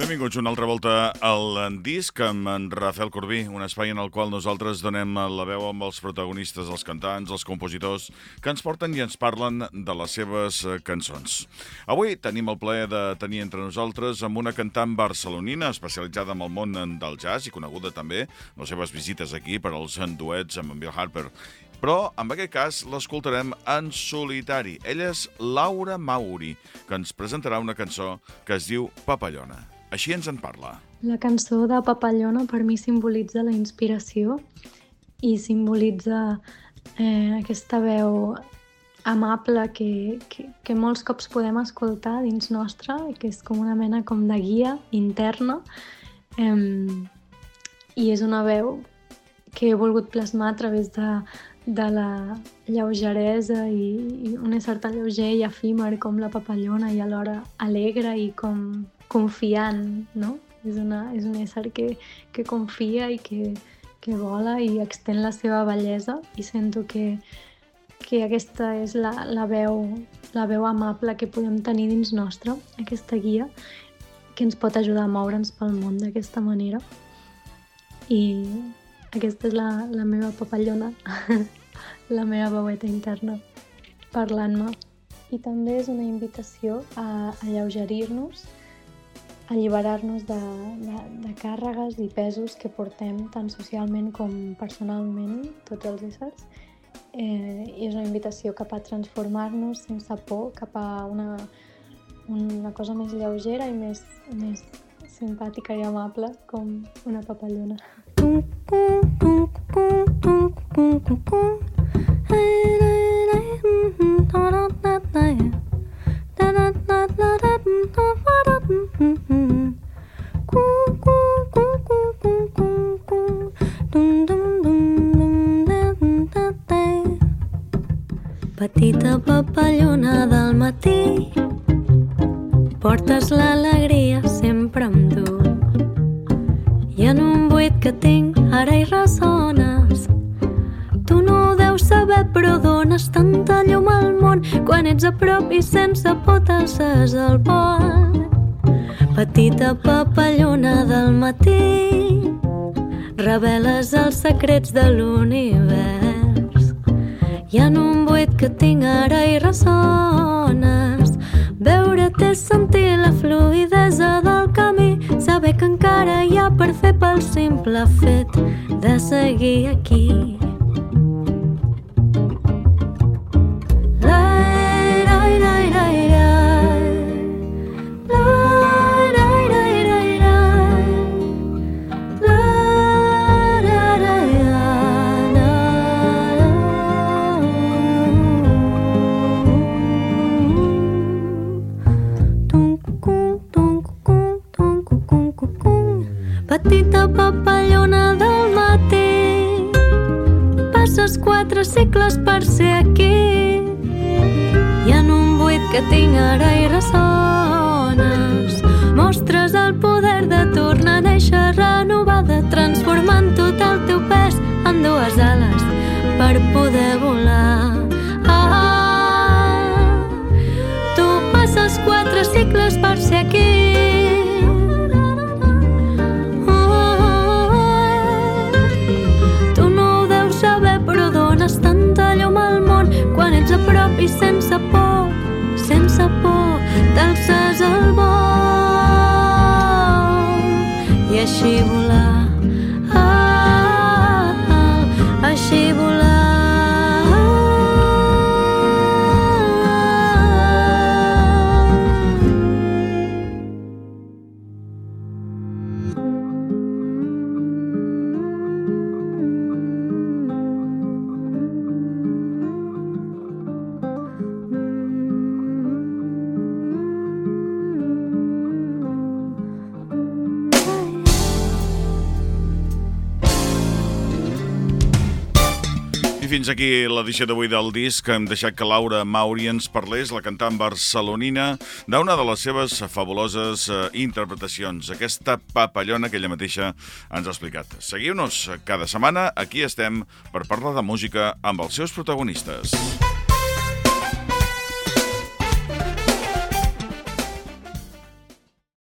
Benvinguts una altra volta al disc amb en Rafael Corbí, un espai en el qual nosaltres donem la veu amb els protagonistes, els cantants, els compositors, que ens porten i ens parlen de les seves eh, cançons. Avui tenim el plaer de tenir entre nosaltres amb una cantant barcelonina especialitzada en el món del jazz i coneguda també les seves visites aquí per als duets amb en Bill Harper però en aquest cas l'escoltarem en solitari. Ella és Laura Mauri, que ens presentarà una cançó que es diu Papallona. Així ens en parla. La cançó de Papallona per mi simbolitza la inspiració i simbolitza eh, aquesta veu amable que, que, que molts cops podem escoltar dins nostra, que és com una mena com de guia interna eh, i és una veu que he volgut plasmar a través de, de la lleugeresa i, i un ésser tan lleuger i efímer com la papallona i alhora alegre i com confiant, no? És, una, és un ésser que, que confia i que, que vola i extén la seva bellesa i sento que, que aquesta és la, la, veu, la veu amable que podem tenir dins nostra, aquesta guia, que ens pot ajudar a moure'ns pel món d'aquesta manera. I aquesta és la, la meva papallona. la meva veueta interna parlant-me. I també és una invitació a alleugerir-nos, a alliberar-nos de, de, de càrregues i pesos que portem tant socialment com personalment, tots els éssers. Eh, és una invitació cap a transformar-nos sense por, cap a una, una cosa més lleugera i més, més simpàtica i amable com una papallona. Del matí, portes l'alegria sempre amb tu. I en un buit que tinc ara hi ressones. Tu no deus saber però dones tanta llum al món quan ets a prop i sense potes al pont. Petita papallona del matí, reveles els secrets de l'univers i en un buit que tinc ara i ressones. Veure't és sentir la fluidesa del camí, saber que encara hi fer pel simple fet de seguir aquí. Petita papallona del matí. Passes quatre segles per ser aquí i en un buit que tinc ara i ressones. Mostres el poder de tornar a néixer renovada, transformant tot el teu pes en dues ales per poder t'alces al vol i així fins aquí l'edició d'avui del disc. Hem deixat que Laura Mauri ens parlés, la cantant barcelonina, d'una de les seves fabuloses eh, interpretacions, aquesta papallona que ella mateixa ens ha explicat. Seguiu-nos cada setmana, aquí estem per parlar de música amb els seus protagonistes.